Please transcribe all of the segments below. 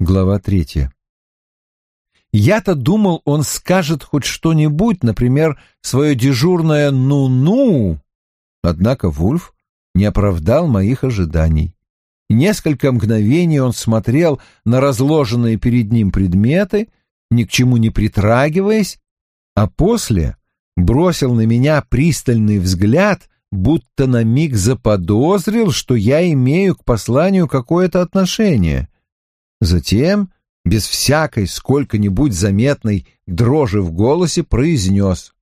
Глава третья. Я-то думал, он скажет хоть что-нибудь, например, свое дежурное «ну-ну». Однако Вульф не оправдал моих ожиданий. Несколько мгновений он смотрел на разложенные перед ним предметы, ни к чему не притрагиваясь, а после бросил на меня пристальный взгляд, будто на миг заподозрил, что я имею к посланию какое-то отношение. Затем, без всякой сколько-нибудь заметной дрожи в голосе, произнес.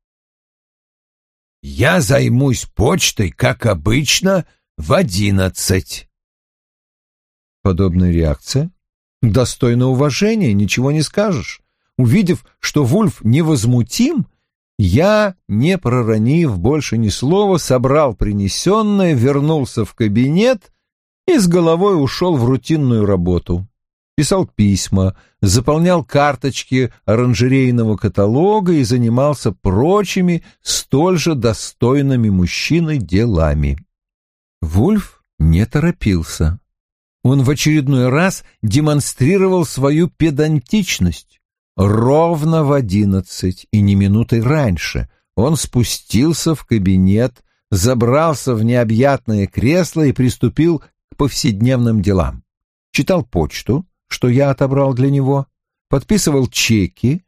«Я займусь почтой, как обычно, в одиннадцать». Подобная реакция достойна уважения, ничего не скажешь. Увидев, что Вульф невозмутим, я, не проронив больше ни слова, собрал принесенное, вернулся в кабинет и с головой ушел в рутинную работу. Писал письма, заполнял карточки оранжерейного каталога и занимался прочими, столь же достойными мужчиной делами. Вульф не торопился. Он в очередной раз демонстрировал свою педантичность. Ровно в одиннадцать и не минутой раньше он спустился в кабинет, забрался в необъятное кресло и приступил к повседневным делам. Читал почту, что я отобрал для него, подписывал чеки,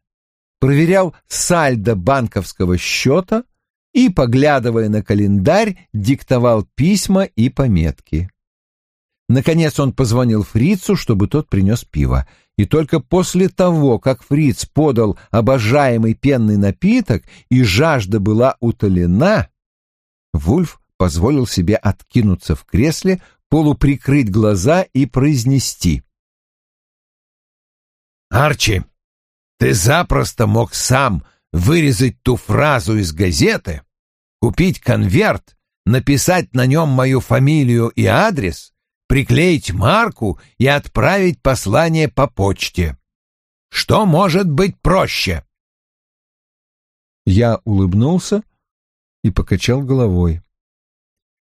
проверял сальдо банковского счета и, поглядывая на календарь, диктовал письма и пометки. Наконец он позвонил Фрицу, чтобы тот принес пиво и только после того, как Фриц подал обожаемый пенный напиток и жажда была утолена, Вульф позволил себе откинуться в кресле, полуприкрыть глаза и произнести. «Арчи, ты запросто мог сам вырезать ту фразу из газеты, купить конверт, написать на нем мою фамилию и адрес приклеить марку и отправить послание по почте. Что может быть проще? Я улыбнулся и покачал головой.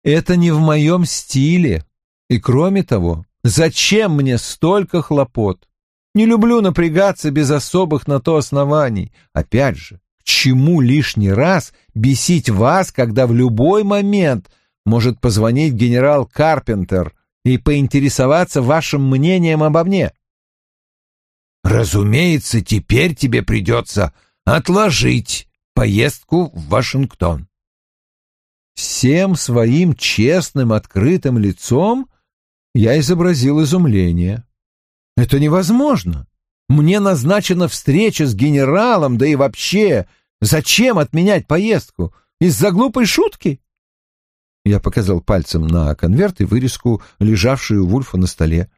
Это не в моем стиле. И кроме того, зачем мне столько хлопот? Не люблю напрягаться без особых на то оснований. Опять же, к чему лишний раз бесить вас, когда в любой момент может позвонить генерал Карпентер и поинтересоваться вашим мнением обо мне. Разумеется, теперь тебе придется отложить поездку в Вашингтон. Всем своим честным, открытым лицом я изобразил изумление. Это невозможно. Мне назначена встреча с генералом, да и вообще, зачем отменять поездку? Из-за глупой шутки? Я показал пальцем на конверт и вырезку, лежавшую у Вульфа на столе.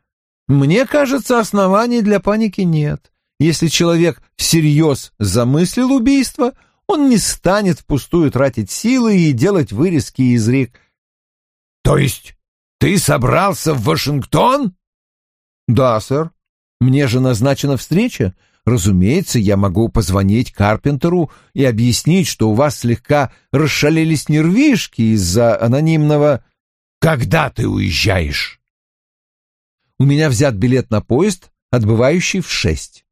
«Мне кажется, оснований для паники нет. Если человек всерьез замыслил убийство, он не станет впустую тратить силы и делать вырезки из рек». «То есть ты собрался в Вашингтон?» «Да, сэр. Мне же назначена встреча. Разумеется, я могу позвонить Карпентеру и объяснить, что у вас слегка расшалились нервишки из-за анонимного «Когда ты уезжаешь?» У меня взят билет на поезд, отбывающий в шесть.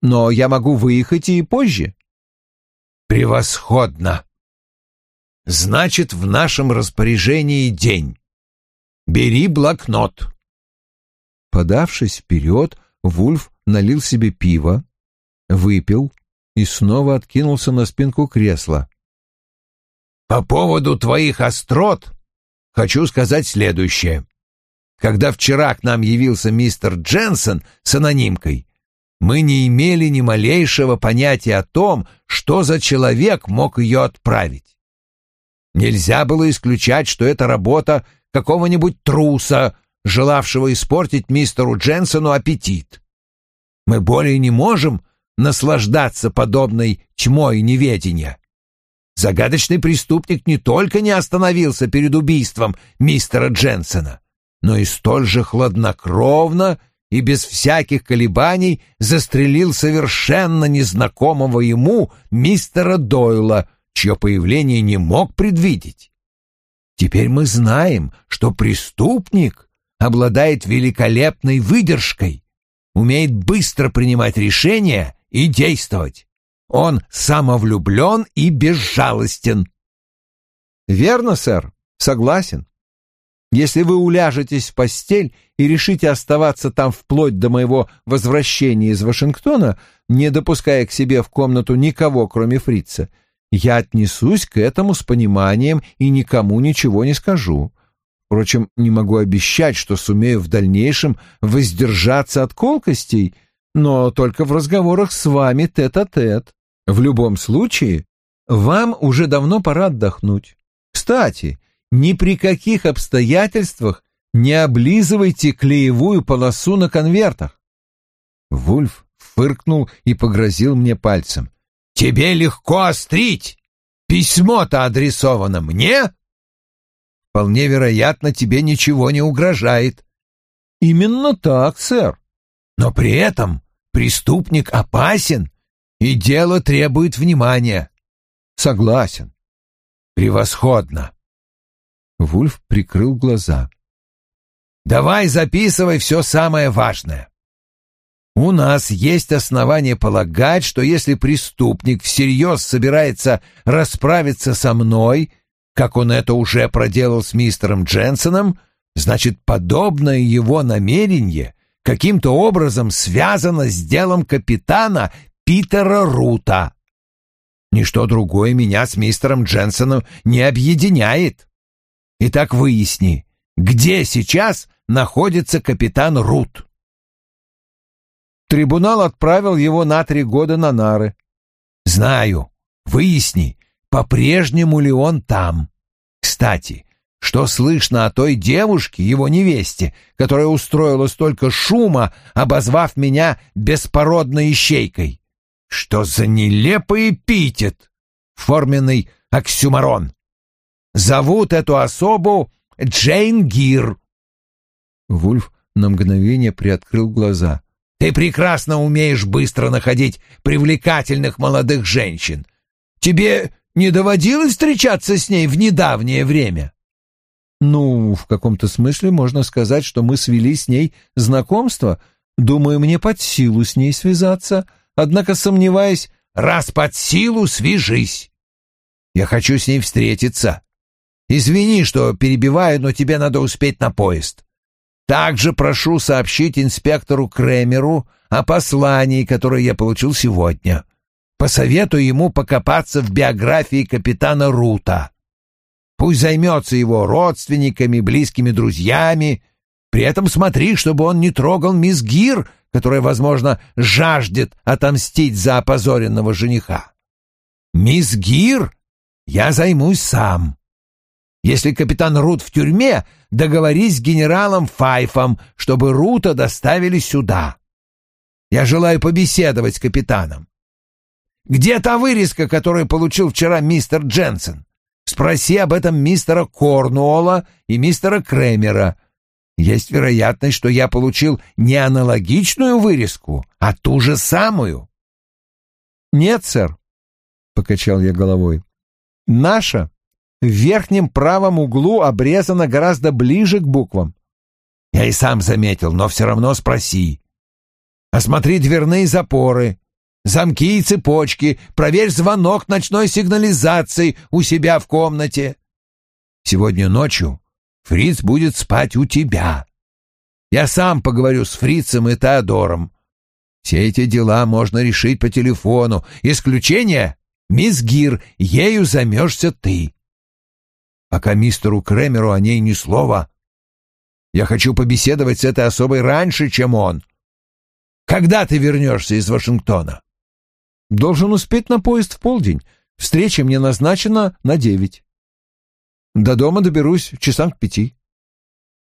Но я могу выехать и позже. Превосходно! Значит, в нашем распоряжении день. Бери блокнот. Подавшись вперед, Вульф налил себе пиво, выпил и снова откинулся на спинку кресла. «По поводу твоих острот хочу сказать следующее. Когда вчера к нам явился мистер Дженсен с анонимкой, мы не имели ни малейшего понятия о том, что за человек мог ее отправить. Нельзя было исключать, что это работа какого-нибудь труса, желавшего испортить мистеру Дженсену аппетит. Мы более не можем наслаждаться подобной тьмой неведения. Загадочный преступник не только не остановился перед убийством мистера Дженсона, но и столь же хладнокровно и без всяких колебаний застрелил совершенно незнакомого ему мистера Дойла, чье появление не мог предвидеть. Теперь мы знаем, что преступник обладает великолепной выдержкой, умеет быстро принимать решения и действовать. Он самовлюблен и безжалостен. Верно, сэр, согласен. Если вы уляжетесь в постель и решите оставаться там вплоть до моего возвращения из Вашингтона, не допуская к себе в комнату никого, кроме фрица, я отнесусь к этому с пониманием и никому ничего не скажу. Впрочем, не могу обещать, что сумею в дальнейшем воздержаться от колкостей, но только в разговорах с вами тет-а-тет. -тет. В любом случае, вам уже давно пора отдохнуть. Кстати, ни при каких обстоятельствах не облизывайте клеевую полосу на конвертах. Вульф фыркнул и погрозил мне пальцем. «Тебе легко острить! Письмо-то адресовано мне!» «Вполне вероятно, тебе ничего не угрожает». «Именно так, сэр». «Но при этом преступник опасен, и дело требует внимания». «Согласен». «Превосходно!» Вульф прикрыл глаза. «Давай записывай все самое важное. У нас есть основания полагать, что если преступник всерьез собирается расправиться со мной, как он это уже проделал с мистером Дженсоном, значит, подобное его намерение каким-то образом связано с делом капитана Питера Рута. Ничто другое меня с мистером Дженсоном не объединяет. Итак, выясни, где сейчас находится капитан Рут? Трибунал отправил его на три года на нары. Знаю. Выясни, по-прежнему ли он там. Кстати, что слышно о той девушке, его невесте, которая устроила столько шума, обозвав меня беспородной ищейкой? Что за нелепый эпитет! Форменный оксюмарон. Зовут эту особу Джейн Гир. Вульф на мгновение приоткрыл глаза. Ты прекрасно умеешь быстро находить привлекательных молодых женщин. Тебе не доводилось встречаться с ней в недавнее время? Ну, в каком-то смысле можно сказать, что мы свели с ней знакомство. Думаю, мне под силу с ней связаться, однако сомневаюсь... Раз под силу, свяжись. Я хочу с ней встретиться. Извини, что перебиваю, но тебе надо успеть на поезд. Также прошу сообщить инспектору Кремеру о послании, которое я получил сегодня. Посоветую ему покопаться в биографии капитана Рута. Пусть займется его родственниками, близкими друзьями. При этом смотри, чтобы он не трогал мисс Гир, которая, возможно, жаждет отомстить за опозоренного жениха. Мисс Гир я займусь сам. Если капитан Рут в тюрьме, договорись с генералом Файфом, чтобы Рута доставили сюда. Я желаю побеседовать с капитаном. Где та вырезка, которую получил вчера мистер Дженсен? Спроси об этом мистера Корнуола и мистера Кремера. Есть вероятность, что я получил не аналогичную вырезку, а ту же самую. Нет, сэр, покачал я головой. Наша в верхнем правом углу обрезано гораздо ближе к буквам. Я и сам заметил, но все равно спроси. Осмотри дверные запоры, замки и цепочки, проверь звонок ночной сигнализации у себя в комнате. Сегодня ночью Фриц будет спать у тебя. Я сам поговорю с Фрицем и Теодором. Все эти дела можно решить по телефону. Исключение — мисс Гир, ею займешься ты пока мистеру Кремеру о ней ни слова. Я хочу побеседовать с этой особой раньше, чем он. Когда ты вернешься из Вашингтона? Должен успеть на поезд в полдень. Встреча мне назначена на девять. До дома доберусь часам к пяти.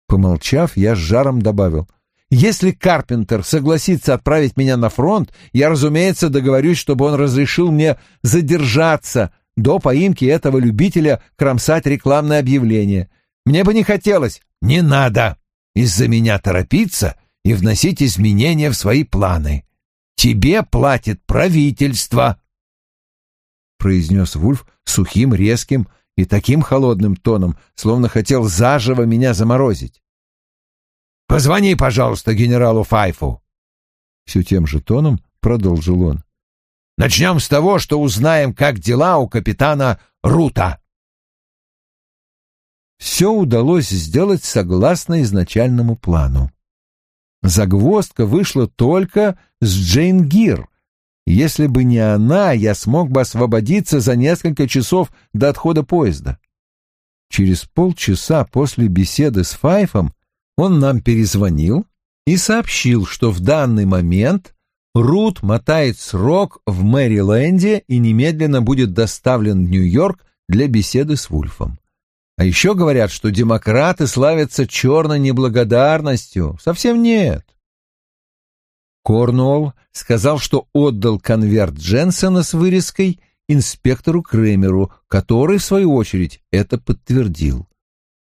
Помолчав, я с жаром добавил. Если Карпентер согласится отправить меня на фронт, я, разумеется, договорюсь, чтобы он разрешил мне задержаться до поимки этого любителя кромсать рекламное объявление. Мне бы не хотелось. Не надо из-за меня торопиться и вносить изменения в свои планы. Тебе платит правительство, произнес Вульф сухим, резким и таким холодным тоном, словно хотел заживо меня заморозить. Позвони, пожалуйста, генералу Файфу. Все тем же тоном продолжил он. Начнем с того, что узнаем, как дела у капитана Рута. Все удалось сделать согласно изначальному плану. Загвоздка вышла только с Джейн Гир. Если бы не она, я смог бы освободиться за несколько часов до отхода поезда. Через полчаса после беседы с Файфом он нам перезвонил и сообщил, что в данный момент Рут мотает срок в Мэриленде и немедленно будет доставлен в Нью-Йорк для беседы с Вульфом. А еще говорят, что демократы славятся черной неблагодарностью. Совсем нет. Корнуолл сказал, что отдал конверт Дженсона с вырезкой инспектору Кремеру, который, в свою очередь, это подтвердил.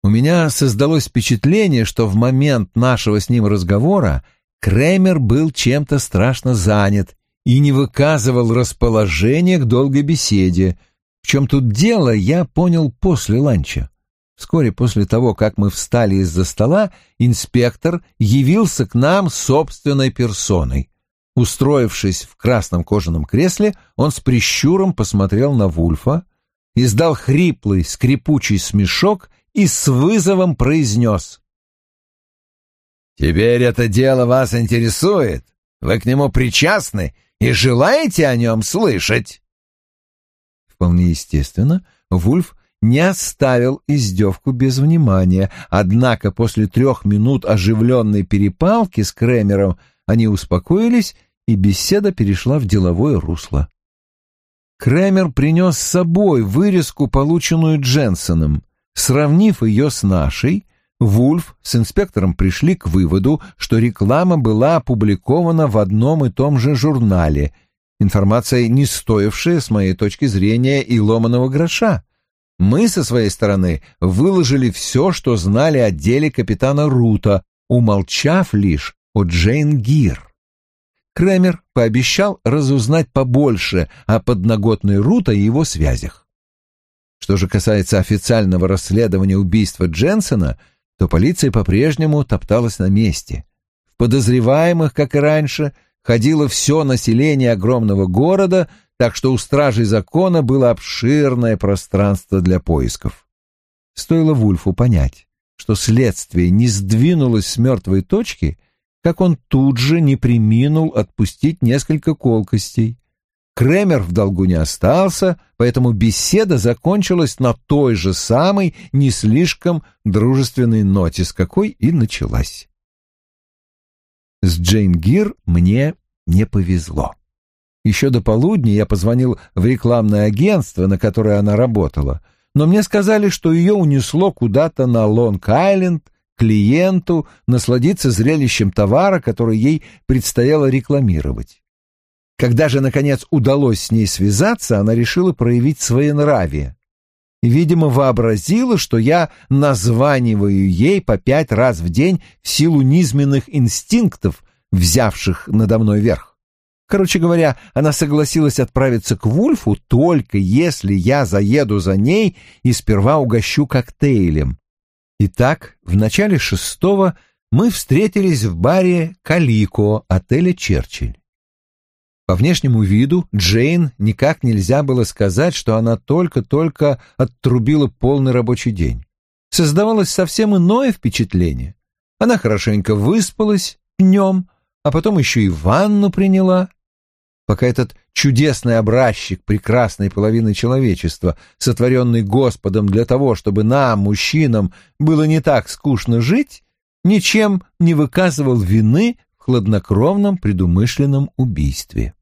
У меня создалось впечатление, что в момент нашего с ним разговора Кремер был чем-то страшно занят и не выказывал расположения к долгой беседе. В чем тут дело, я понял после ланча. Вскоре после того, как мы встали из-за стола, инспектор явился к нам собственной персоной. Устроившись в красном кожаном кресле, он с прищуром посмотрел на Вульфа, издал хриплый, скрипучий смешок и с вызовом произнес. «Теперь это дело вас интересует? Вы к нему причастны и желаете о нем слышать?» Вполне естественно, Вульф не оставил издевку без внимания, однако после трех минут оживленной перепалки с Кремером они успокоились, и беседа перешла в деловое русло. Кремер принес с собой вырезку, полученную Дженсоном. Сравнив ее с нашей, Вульф с инспектором пришли к выводу, что реклама была опубликована в одном и том же журнале, информация не стоившая, с моей точки зрения, и ломаного гроша. Мы со своей стороны выложили все, что знали о деле капитана Рута, умолчав лишь о Джейн Гир. Кремер пообещал разузнать побольше о подноготной Рута и его связях. Что же касается официального расследования убийства Дженсона, то полиция по-прежнему топталась на месте. В подозреваемых, как и раньше, ходило все население огромного города, так что у стражей закона было обширное пространство для поисков. Стоило Вульфу понять, что следствие не сдвинулось с мертвой точки, как он тут же не приминул отпустить несколько колкостей. Кремер в долгу не остался, поэтому беседа закончилась на той же самой, не слишком дружественной ноте, с какой и началась. С Джейн Гир мне не повезло. Еще до полудня я позвонил в рекламное агентство, на которое она работала, но мне сказали, что ее унесло куда-то на Лонг-Айленд, клиенту, насладиться зрелищем товара, который ей предстояло рекламировать. Когда же, наконец, удалось с ней связаться, она решила проявить своенравие. Видимо, вообразила, что я названиваю ей по пять раз в день в силу низменных инстинктов, взявших надо мной верх. Короче говоря, она согласилась отправиться к Вульфу только если я заеду за ней и сперва угощу коктейлем. Итак, в начале шестого мы встретились в баре «Калико» отеля «Черчилль». По внешнему виду Джейн никак нельзя было сказать, что она только-только оттрубила полный рабочий день. Создавалось совсем иное впечатление. Она хорошенько выспалась днем, а потом еще и ванну приняла. Пока этот чудесный образчик прекрасной половины человечества, сотворенный Господом для того, чтобы нам, мужчинам, было не так скучно жить, ничем не выказывал вины в хладнокровном предумышленном убийстве.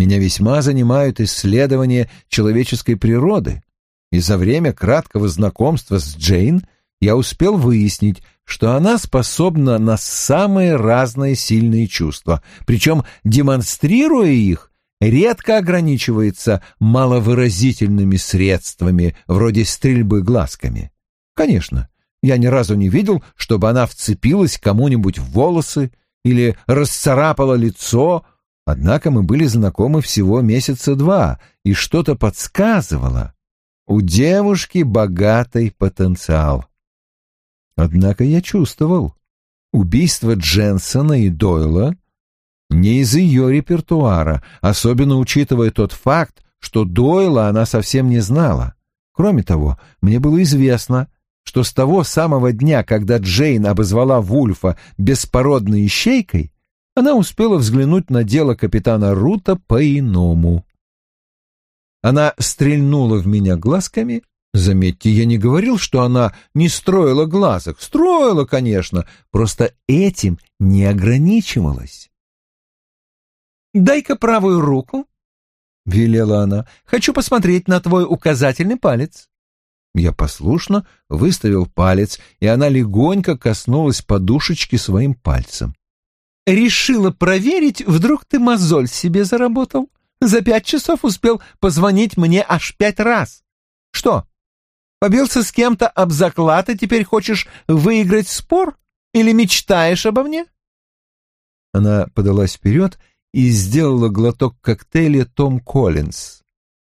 Меня весьма занимают исследования человеческой природы, и за время краткого знакомства с Джейн я успел выяснить, что она способна на самые разные сильные чувства, причем, демонстрируя их, редко ограничивается маловыразительными средствами, вроде стрельбы глазками. Конечно, я ни разу не видел, чтобы она вцепилась кому-нибудь в волосы или расцарапала лицо, Однако мы были знакомы всего месяца два, и что-то подсказывало. У девушки богатый потенциал. Однако я чувствовал, убийство Дженсона и Дойла не из ее репертуара, особенно учитывая тот факт, что Дойла она совсем не знала. Кроме того, мне было известно, что с того самого дня, когда Джейн обозвала Вульфа беспородной ищейкой, она успела взглянуть на дело капитана Рута по-иному. Она стрельнула в меня глазками. Заметьте, я не говорил, что она не строила глазок. Строила, конечно, просто этим не ограничивалась. «Дай-ка правую руку», — велела она. «Хочу посмотреть на твой указательный палец». Я послушно выставил палец, и она легонько коснулась подушечки своим пальцем. «Решила проверить, вдруг ты мозоль себе заработал? За пять часов успел позвонить мне аж пять раз. Что, побился с кем-то об заклад и теперь хочешь выиграть спор? Или мечтаешь обо мне?» Она подалась вперед и сделала глоток коктейля «Том Коллинз».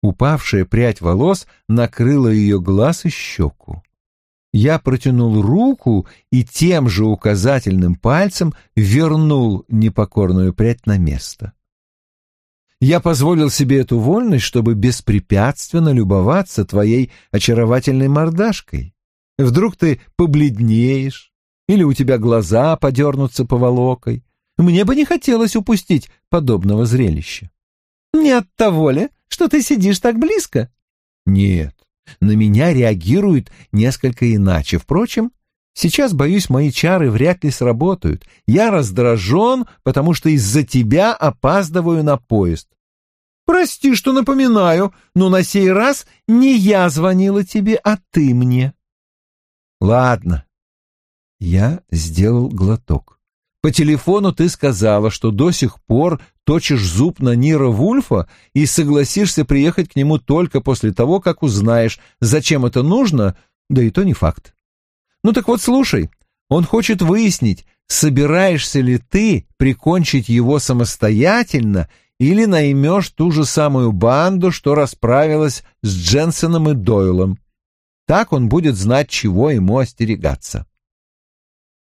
Упавшая прядь волос накрыла ее глаз и щеку. Я протянул руку и тем же указательным пальцем вернул непокорную прядь на место. Я позволил себе эту вольность, чтобы беспрепятственно любоваться твоей очаровательной мордашкой. Вдруг ты побледнеешь, или у тебя глаза подернутся поволокой, мне бы не хотелось упустить подобного зрелища. Не от того ли, что ты сидишь так близко? Нет, на меня реагируют несколько иначе. Впрочем, сейчас, боюсь, мои чары вряд ли сработают. Я раздражен, потому что из-за тебя опаздываю на поезд. Прости, что напоминаю, но на сей раз не я звонила тебе, а ты мне. Ладно. Я сделал глоток. По телефону ты сказала, что до сих пор точишь зуб на Нира Вульфа и согласишься приехать к нему только после того, как узнаешь, зачем это нужно, да и то не факт. Ну так вот, слушай, он хочет выяснить, собираешься ли ты прикончить его самостоятельно или наймешь ту же самую банду, что расправилась с Дженсеном и Дойлом. Так он будет знать, чего ему остерегаться.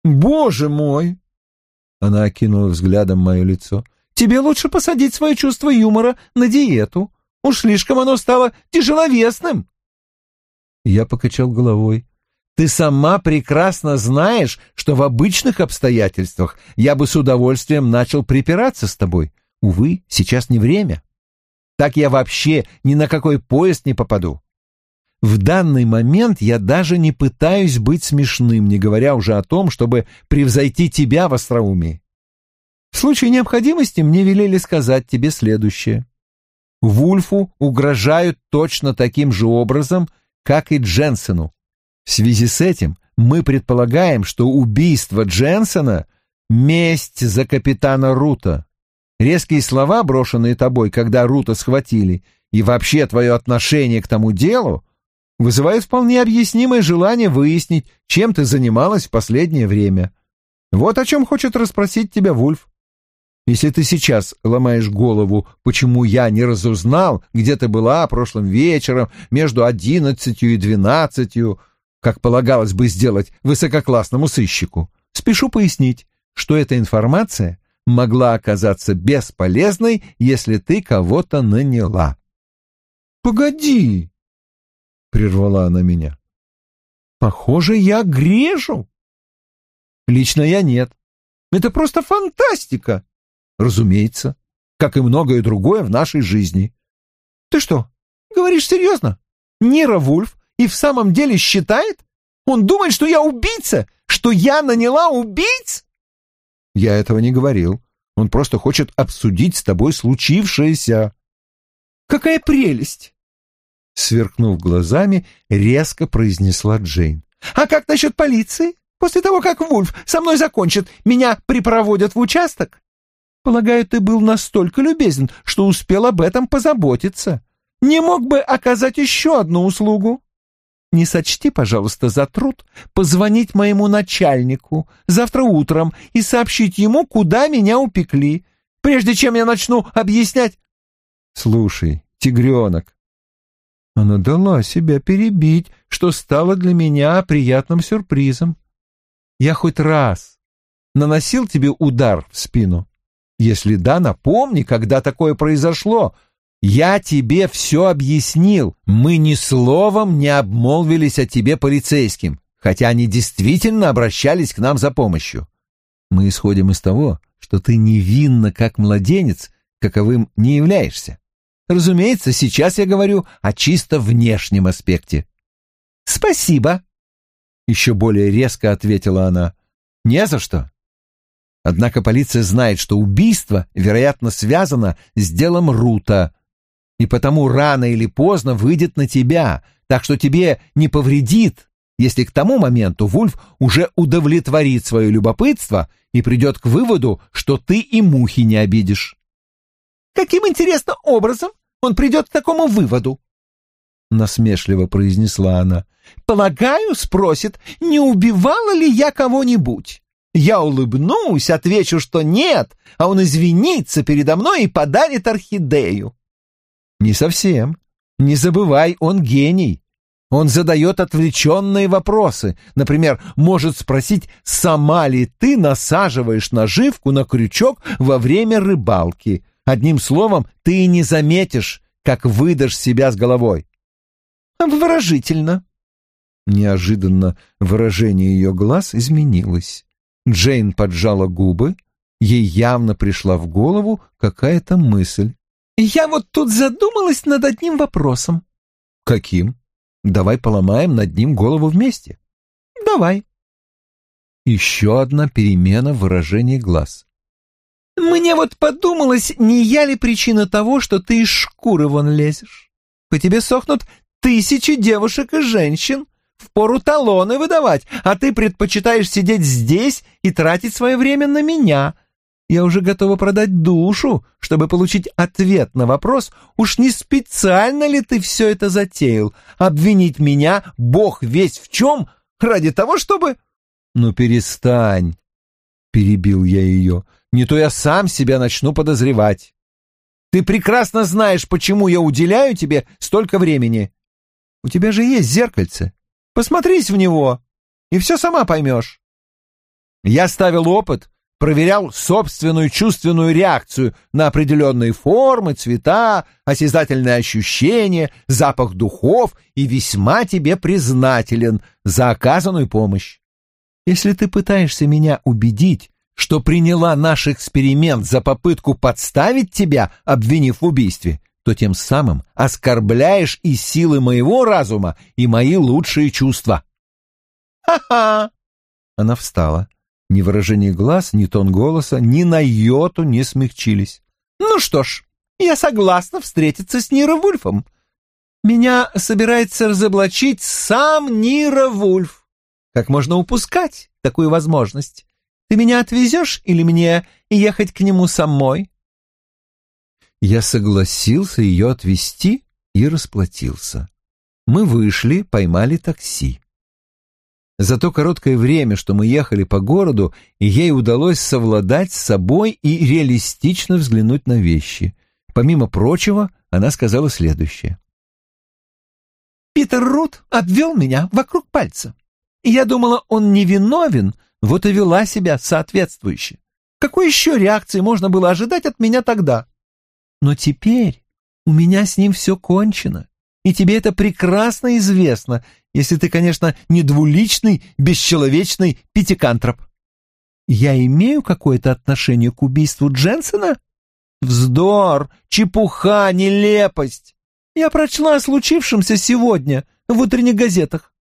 «Боже мой!» Она окинула взглядом мое лицо. «Тебе лучше посадить свое чувство юмора на диету. Уж слишком оно стало тяжеловесным». Я покачал головой. «Ты сама прекрасно знаешь, что в обычных обстоятельствах я бы с удовольствием начал припираться с тобой. Увы, сейчас не время. Так я вообще ни на какой поезд не попаду. В данный момент я даже не пытаюсь быть смешным, не говоря уже о том, чтобы превзойти тебя в остроумии. В случае необходимости мне велели сказать тебе следующее. Вульфу угрожают точно таким же образом, как и Дженсену. В связи с этим мы предполагаем, что убийство Дженсена — месть за капитана Рута. Резкие слова, брошенные тобой, когда Рута схватили, и вообще твое отношение к тому делу — вызывает вполне объяснимое желание выяснить, чем ты занималась в последнее время. Вот о чем хочет расспросить тебя Вульф. Если ты сейчас ломаешь голову, почему я не разузнал, где ты была прошлым вечером между одиннадцатью и двенадцатью, как полагалось бы сделать высококлассному сыщику, спешу пояснить, что эта информация могла оказаться бесполезной, если ты кого-то наняла. «Погоди!» Прервала она меня. Похоже, я грежу. Лично я нет. Это просто фантастика. Разумеется, как и многое другое в нашей жизни. Ты что, говоришь серьезно? Нира Вульф и в самом деле считает? Он думает, что я убийца, что я наняла убийц? Я этого не говорил. Он просто хочет обсудить с тобой случившееся. Какая прелесть! Сверкнув глазами, резко произнесла Джейн. «А как насчет полиции? После того, как Вульф со мной закончит, меня припроводят в участок? Полагаю, ты был настолько любезен, что успел об этом позаботиться. Не мог бы оказать еще одну услугу? Не сочти, пожалуйста, за труд позвонить моему начальнику завтра утром и сообщить ему, куда меня упекли, прежде чем я начну объяснять...» «Слушай, тигренок, она дала себя перебить, что стало для меня приятным сюрпризом. Я хоть раз наносил тебе удар в спину? Если да, напомни, когда такое произошло. Я тебе все объяснил. Мы ни словом не обмолвились о тебе полицейским, хотя они действительно обращались к нам за помощью. Мы исходим из того, что ты невинна, как младенец, каковым не являешься. Разумеется, сейчас я говорю о чисто внешнем аспекте. «Спасибо», — еще более резко ответила она. «Не за что. Однако полиция знает, что убийство, вероятно, связано с делом Рута, и потому рано или поздно выйдет на тебя, так что тебе не повредит, если к тому моменту Вульф уже удовлетворит свое любопытство и придет к выводу, что ты и мухи не обидишь. Каким интересным образом он придет к такому выводу? Насмешливо произнесла она. Полагаю, спросит, не убивала ли я кого-нибудь. Я улыбнусь, отвечу, что нет, а он извинится передо мной и подарит орхидею. Не совсем. Не забывай, он гений. Он задает отвлеченные вопросы. Например, может спросить, сама ли ты насаживаешь наживку на крючок во время рыбалки. Одним словом, ты не заметишь, как выдашь себя с головой. Выражительно. Неожиданно выражение ее глаз изменилось. Джейн поджала губы. Ей явно пришла в голову какая-то мысль. «Я вот тут задумалась над одним вопросом». «Каким? Давай поломаем над ним голову вместе». «Давай». Еще одна перемена в выражении глаз. «Мне вот подумалось, не я ли причина того, что ты из шкуры вон лезешь? По тебе сохнут тысячи девушек и женщин, впору талоны выдавать, а ты предпочитаешь сидеть здесь и тратить свое время на меня. Я уже готова продать душу, чтобы получить ответ на вопрос, уж не специально ли ты все это затеял, обвинить меня, бог весь в чем, ради того, чтобы... Ну, перестань, перебил я ее, не то я сам себя начну подозревать. Ты прекрасно знаешь, почему я уделяю тебе столько времени. У тебя же есть зеркальце. Посмотрись в него, и все сама поймешь. Я ставил опыт, проверял собственную чувственную реакцию на определенные формы, цвета, осязательные ощущения, запах духов и весьма тебе признателен за оказанную помощь. Если ты пытаешься меня убедить, что приняла наш эксперимент за попытку подставить тебя, обвинив в убийстве, то тем самым оскорбляешь и силы моего разума, и мои лучшие чувства. Ха-ха! Она встала. Ни выражение глаз, ни тон голоса, ни на йоту не смягчились. Ну что ж, я согласна встретиться с Ниро Вульфом. Меня собирается разоблачить сам Ниро Вульф. Как можно упускать такую возможность? Ты меня отвезешь или мне ехать к нему самой? Я согласился ее отвезти и расплатился. Мы вышли, поймали такси. За то короткое время, что мы ехали по городу, ей удалось совладать с собой и реалистично взглянуть на вещи. Помимо прочего, она сказала следующее. «Питер Рут обвел меня вокруг пальца. И я думала, он невиновен, вот и вела себя соответствующе. Какой еще реакции можно было ожидать от меня тогда?» Но теперь у меня с ним все кончено, и тебе это прекрасно известно, если ты, конечно, не двуличный, бесчеловечный пятикантроп. Я имею какое-то отношение к убийству Дженсена? Вздор, чепуха, нелепость. Я прочла о случившемся сегодня в утренних газетах.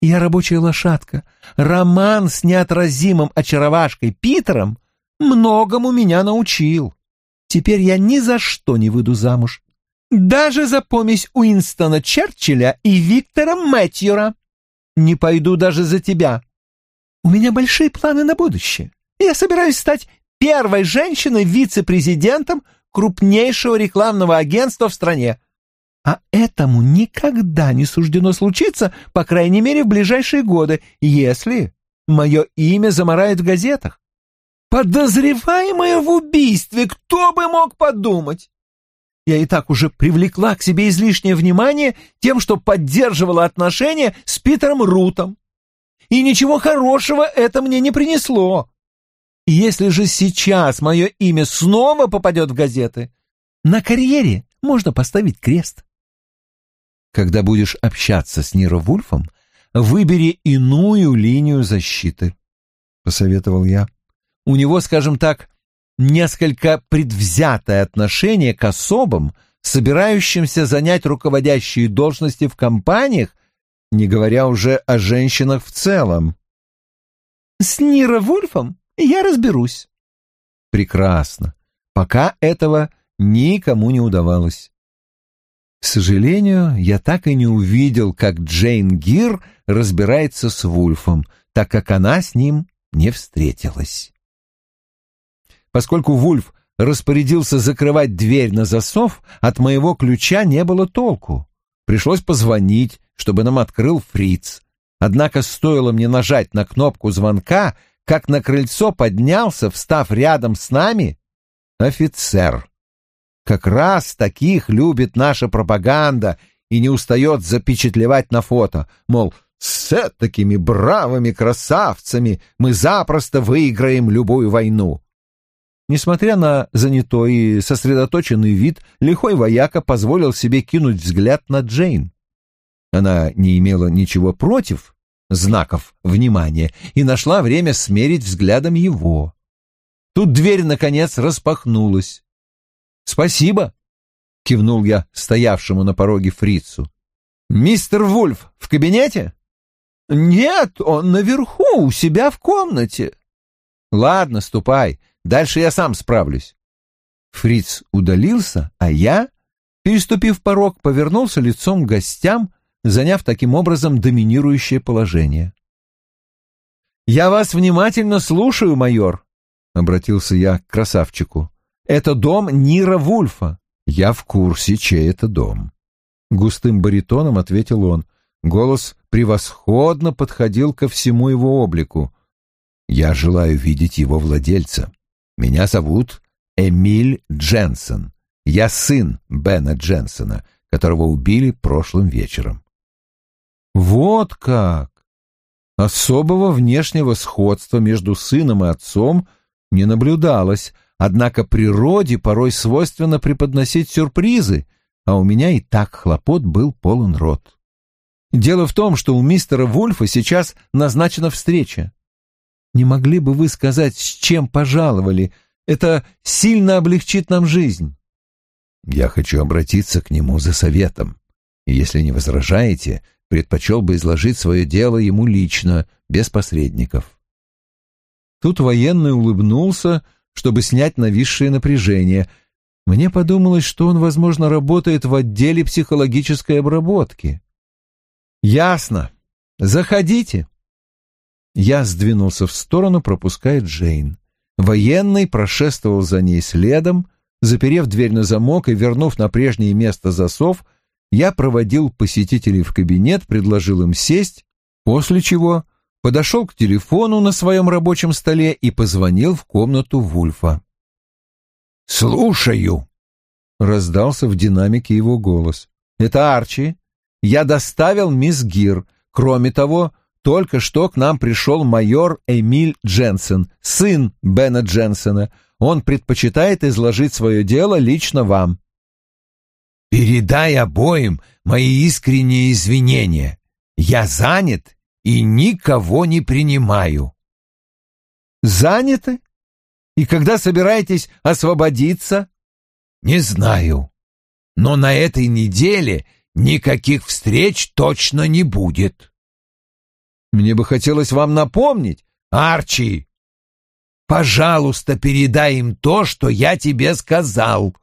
Я рабочая лошадка. Роман с неотразимым очаровашкой Питером многому меня научил. Теперь я ни за что не выйду замуж. Даже за помесь Уинстона Черчилля и Виктора Мэтьюра. Не пойду даже за тебя. У меня большие планы на будущее. Я собираюсь стать первой женщиной вице-президентом крупнейшего рекламного агентства в стране. А этому никогда не суждено случиться, по крайней мере, в ближайшие годы, если мое имя замарают в газетах. Подозреваемая в убийстве, кто бы мог подумать? Я и так уже привлекла к себе излишнее внимание тем, что поддерживала отношения с Питером Рутом. И ничего хорошего это мне не принесло. Если же сейчас мое имя снова попадет в газеты, на карьере можно поставить крест. Когда будешь общаться с Ниро Вульфом, выбери иную линию защиты, — посоветовал я. У него, скажем так, несколько предвзятое отношение к особам, собирающимся занять руководящие должности в компаниях, не говоря уже о женщинах в целом. «С Ниро Вульфом я разберусь». «Прекрасно. Пока этого никому не удавалось. К сожалению, я так и не увидел, как Джейн Гир разбирается с Вульфом, так как она с ним не встретилась. Поскольку Вульф распорядился закрывать дверь на засов, от моего ключа не было толку. Пришлось позвонить, чтобы нам открыл фриц. Однако стоило мне нажать на кнопку звонка, как на крыльцо поднялся, встав рядом с нами, офицер. Как раз таких любит наша пропаганда и не устает запечатлевать на фото, мол, с такими бравыми красавцами мы запросто выиграем любую войну. Несмотря на занятой и сосредоточенный вид, лихой вояка позволил себе кинуть взгляд на Джейн. Она не имела ничего против знаков внимания и нашла время смерить взглядом его. Тут дверь, наконец, распахнулась. «Спасибо», — кивнул я стоявшему на пороге фрицу. «Мистер Вульф в кабинете?» «Нет, он наверху, у себя в комнате». «Ладно, ступай, дальше я сам справлюсь». Фриц удалился, а я, переступив порог, повернулся лицом к гостям, заняв таким образом доминирующее положение. «Я вас внимательно слушаю, майор», — обратился я к красавчику. Это дом Нира Вульфа. Я в курсе, чей это дом. Густым баритоном ответил он. Голос превосходно подходил ко всему его облику. Я желаю видеть его владельца. Меня зовут Эмиль Дженсен. Я сын Бена Дженсена, которого убили прошлым вечером. Вот как! Особого внешнего сходства между сыном и отцом не наблюдалось, Однако природе порой свойственно преподносить сюрпризы, а у меня и так хлопот был полон рот. Дело в том, что у мистера Вульфа сейчас назначена встреча. Не могли бы вы сказать, с чем пожаловали? Это сильно облегчит нам жизнь. Я хочу обратиться к нему за советом. Если не возражаете, предпочел бы изложить свое дело ему лично, без посредников. Тут военный улыбнулся, чтобы снять нависшее напряжение. Мне подумалось, что он, возможно, работает в отделе психологической обработки. «Ясно. Заходите». Я сдвинулся в сторону, пропуская Джейн. Военный прошествовал за ней следом, заперев дверь на замок и вернув на прежнее место засов, я проводил посетителей в кабинет, предложил им сесть, после чего подошел к телефону на своем рабочем столе и позвонил в комнату Вульфа. «Слушаю», — раздался в динамике его голос. «Это Арчи. Я доставил мисс Гир. Кроме того, только что к нам пришел майор Эмиль Дженсен, сын Бена Дженсена. Он предпочитает изложить свое дело лично вам». «Передай обоим мои искренние извинения. Я занят и никого не принимаю. Заняты? И когда собираетесь освободиться? Не знаю. Но на этой неделе никаких встреч точно не будет. Мне бы хотелось вам напомнить, Арчи, пожалуйста, передай им то, что я тебе сказал.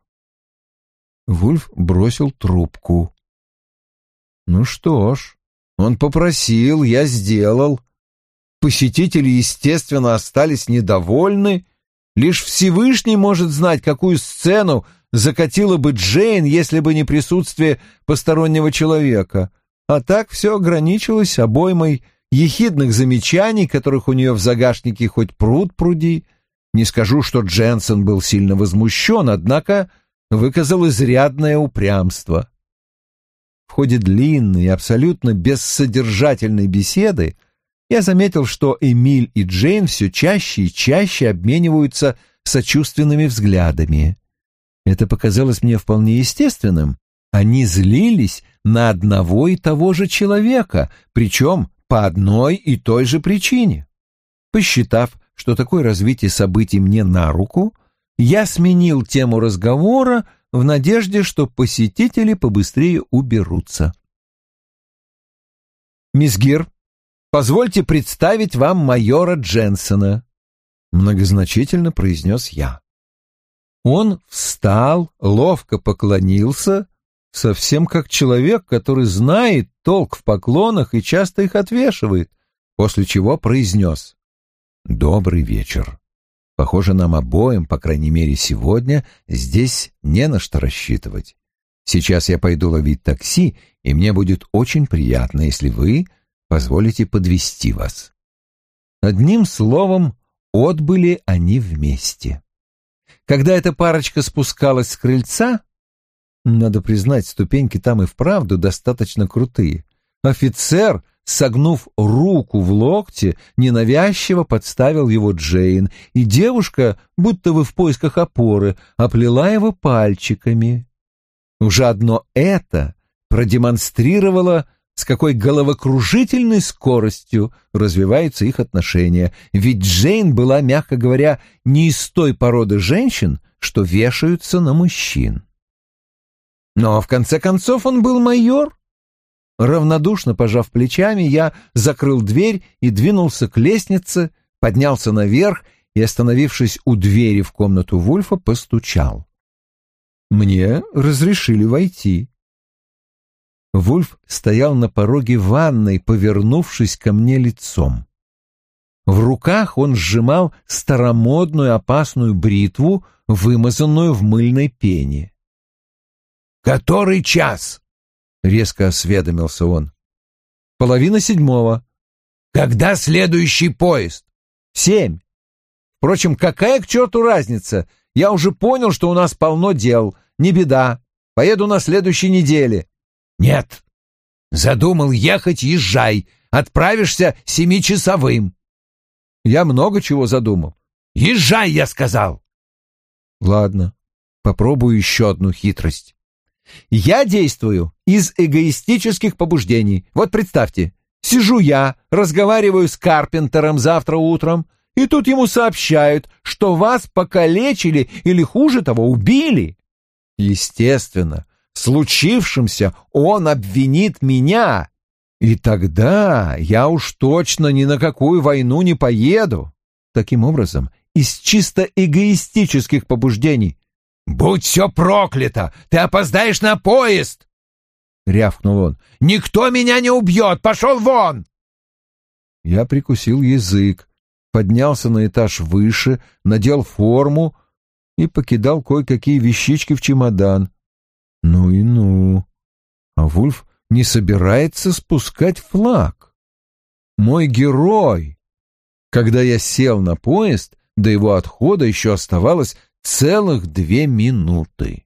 Вульф бросил трубку. Ну что ж, он попросил, я сделал. Посетители, естественно, остались недовольны. Лишь Всевышний может знать, какую сцену закатила бы Джейн, если бы не присутствие постороннего человека. А так все ограничилось обоймой ехидных замечаний, которых у нее в загашнике хоть пруд пруди. Не скажу, что Дженсен был сильно возмущен, однако выказал изрядное упрямство. Ходе длинной и абсолютно бессодержательной беседы я заметил, что Эмиль и Джейн все чаще и чаще обмениваются сочувственными взглядами. Это показалось мне вполне естественным. Они злились на одного и того же человека, причем по одной и той же причине. Посчитав, что такое развитие событий мне на руку, я сменил тему разговора в надежде, что посетители побыстрее уберутся. «Мисс Гир, позвольте представить вам майора Дженсона», — многозначительно произнес я. Он встал, ловко поклонился, совсем как человек, который знает толк в поклонах и часто их отвешивает, после чего произнес «Добрый вечер». Похоже, нам обоим, по крайней мере сегодня, здесь не на что рассчитывать. Сейчас я пойду ловить такси, и мне будет очень приятно, если вы позволите подвести вас. Одним словом, отбыли они вместе. Когда эта парочка спускалась с крыльца, надо признать, ступеньки там и вправду достаточно крутые, офицер — согнув руку в локте, ненавязчиво подставил его Джейн, и девушка, будто бы в поисках опоры, оплела его пальчиками. Уже одно это продемонстрировало, с какой головокружительной скоростью развиваются их отношения, ведь Джейн была, мягко говоря, не из той породы женщин, что вешаются на мужчин. Но, в конце концов, он был майор, Равнодушно пожав плечами, я закрыл дверь и двинулся к лестнице, поднялся наверх и, остановившись у двери в комнату Вульфа, постучал. Мне разрешили войти. Вульф стоял на пороге ванной, повернувшись ко мне лицом. В руках он сжимал старомодную опасную бритву, вымазанную в мыльной пене. «Который час?» — резко осведомился он. «Половина седьмого». «Когда следующий поезд?» «Семь. Впрочем, какая к черту разница? Я уже понял, что у нас полно дел. Не беда. Поеду на следующей неделе». «Нет. Задумал ехать, езжай. Отправишься семичасовым». «Я много чего задумал». «Езжай, я сказал». «Ладно, попробую еще одну хитрость». Я действую из эгоистических побуждений. Вот представьте, сижу я, разговариваю с Карпентером завтра утром, и тут ему сообщают, что вас покалечили или, хуже того, убили. Естественно, в случившемся он обвинит меня, и тогда я уж точно ни на какую войну не поеду. Таким образом, из чисто эгоистических побуждений «Будь все проклято! Ты опоздаешь на поезд!» — рявкнул он. «Никто меня не убьет! Пошел вон!» Я прикусил язык, поднялся на этаж выше, надел форму и покидал кое-какие вещички в чемодан. Ну и ну. А Вульф не собирается спускать флаг. Мой герой! Когда я сел на поезд, до его отхода еще оставалось целых две минуты.